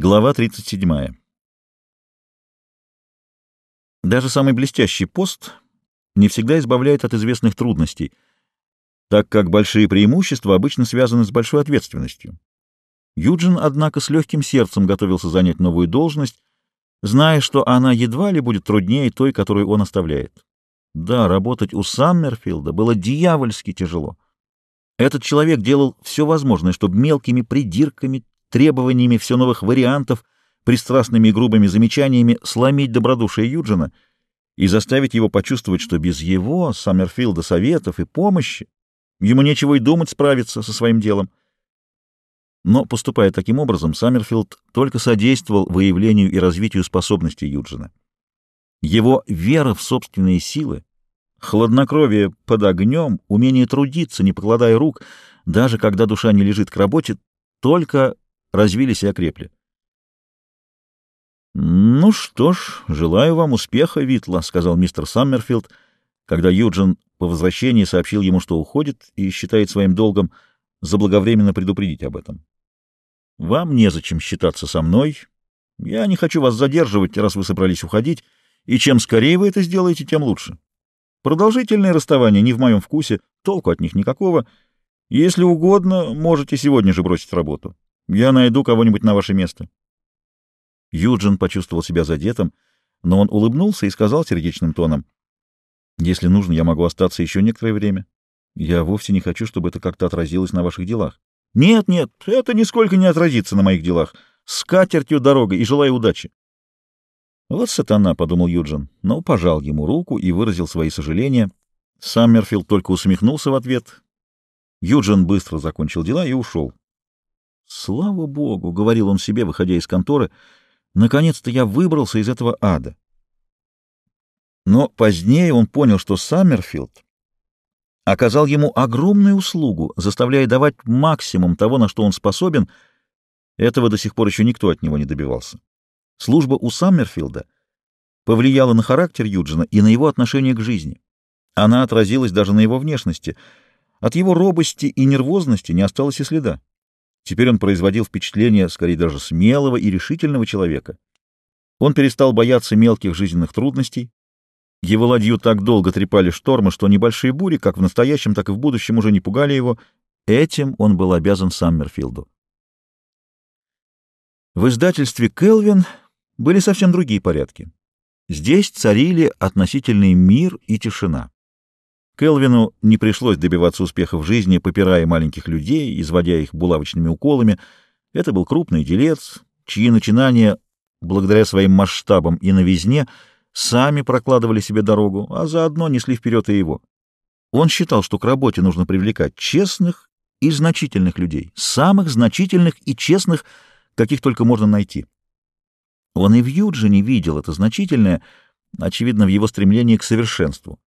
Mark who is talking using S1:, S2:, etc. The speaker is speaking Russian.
S1: Глава 37. Даже самый блестящий пост не всегда избавляет от известных трудностей, так как большие преимущества обычно связаны с большой ответственностью. Юджин, однако, с легким сердцем готовился занять новую должность, зная, что она едва ли будет труднее той, которую он оставляет. Да, работать у Саммерфилда было дьявольски тяжело. Этот человек делал все возможное, чтобы мелкими придирками, требованиями все новых вариантов, пристрастными и грубыми замечаниями сломить добродушие Юджина и заставить его почувствовать, что без его, Саммерфилда, советов и помощи ему нечего и думать справиться со своим делом. Но, поступая таким образом, Саммерфилд только содействовал выявлению и развитию способностей Юджина. Его вера в собственные силы, хладнокровие под огнем, умение трудиться, не покладая рук, даже когда душа не лежит к работе, только развились и окрепли. «Ну что ж, желаю вам успеха, Витла», — сказал мистер Саммерфилд, когда Юджин по возвращении сообщил ему, что уходит и считает своим долгом заблаговременно предупредить об этом. «Вам незачем считаться со мной. Я не хочу вас задерживать, раз вы собрались уходить, и чем скорее вы это сделаете, тем лучше. Продолжительные расставания не в моем вкусе, толку от них никакого. Если угодно, можете сегодня же бросить работу». Я найду кого-нибудь на ваше место. Юджин почувствовал себя задетым, но он улыбнулся и сказал сердечным тоном, «Если нужно, я могу остаться еще некоторое время. Я вовсе не хочу, чтобы это как-то отразилось на ваших делах». «Нет, нет, это нисколько не отразится на моих делах. С катертью дорогой и желаю удачи». «Вот сатана», — подумал Юджин, но пожал ему руку и выразил свои сожаления. Саммерфилд только усмехнулся в ответ. Юджин быстро закончил дела и ушел. «Слава Богу!» — говорил он себе, выходя из конторы. «Наконец-то я выбрался из этого ада». Но позднее он понял, что Саммерфилд оказал ему огромную услугу, заставляя давать максимум того, на что он способен. Этого до сих пор еще никто от него не добивался. Служба у Саммерфилда повлияла на характер Юджина и на его отношение к жизни. Она отразилась даже на его внешности. От его робости и нервозности не осталось и следа. Теперь он производил впечатление, скорее даже смелого и решительного человека. Он перестал бояться мелких жизненных трудностей. Его ладью так долго трепали штормы, что небольшие бури, как в настоящем, так и в будущем, уже не пугали его. Этим он был обязан Саммерфилду. В издательстве «Келвин» были совсем другие порядки. Здесь царили относительный мир и тишина. Келвину не пришлось добиваться успеха в жизни, попирая маленьких людей, изводя их булавочными уколами. Это был крупный делец, чьи начинания, благодаря своим масштабам и новизне, сами прокладывали себе дорогу, а заодно несли вперед и его. Он считал, что к работе нужно привлекать честных и значительных людей, самых значительных и честных, каких только можно найти. Он и в Юджине видел это значительное, очевидно, в его стремлении к совершенству.